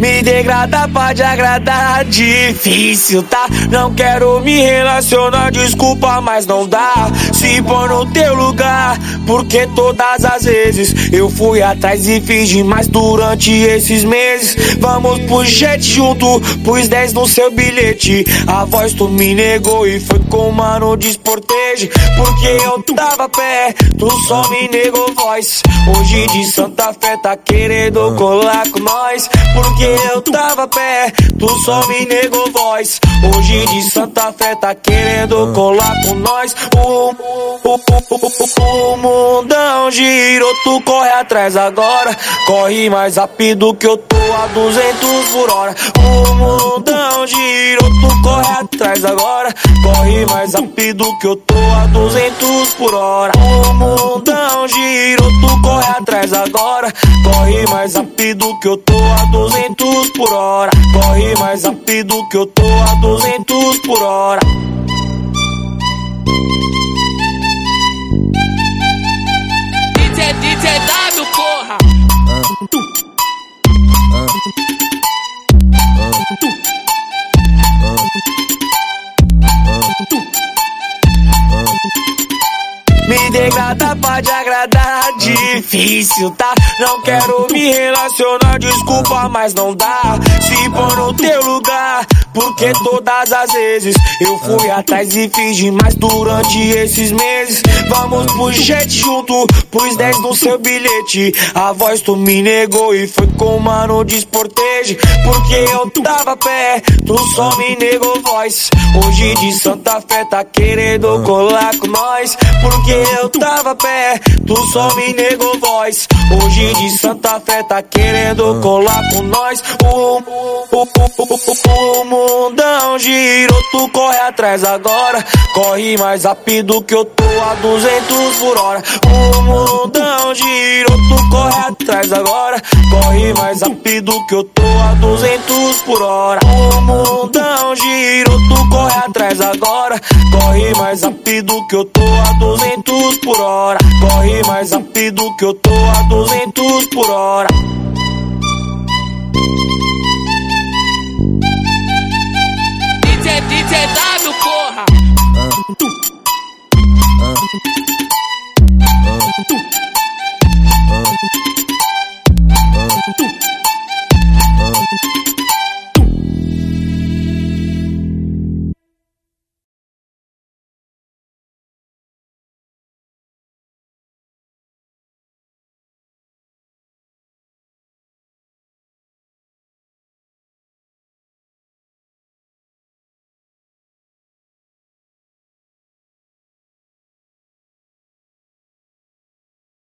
Me degrada te agradar, difícil, tá? Não quero me relacionar, desculpa, mas não dá. Se pôr no teu lugar, porque todas as vezes eu fui atrás e fiz demais durante esses meses. Vamos pro jet junto, pus 10 no seu bilhete. A voz tu me negou e foi com mano desporteje. Porque eu tava pé, tu só me negou voz. Hoje de Santa Fé tá querendo colar com nós. Porque eu tava pé, tu só me negou voz. Hoje de Santa Fé tá querendo colar com nós. O, o, o, o mundão girou, tu corre atrás agora. Corre mais rápido que eu tô a 200 por hora. O mundão girou, tu corre atrás agora. Corre mais rápido que eu tô a 200 por hora. O mundão girou, agora. Corre mais rápido que eu tô a 200 por hora. Corre mais rápido que eu tô a 200 por hora. Me pra te agradar, difícil, tá? Não quero me relacionar, desculpa, mas não dá. Se pôr no teu lugar, porque todas as vezes eu fui atrás e fiz demais durante esses meses. Vamos pro jet junto, pus 10 no seu bilhete. A voz tu me negou e foi com mano desporteje. Porque eu tava pé, tu só me negou voz. Hoje de Santa Fé tá querendo colar com nós. Porque eu tava pé, tu só me negou voz. Hoje de Santa Fé tá querendo colar com nós. O, o, o, o mundão girou, tu corre atrás agora. Corre mais rápido que eu tô a 200 por hora. O mundão girou, tu corre atrás agora. Corre mais rápido que eu tô a 200 por hora. O mundão girou, tu corre atrás agora. Corre mais rápido que eu tô a 200 por hora. Corre mais rápido que eu tô a 200 por hora.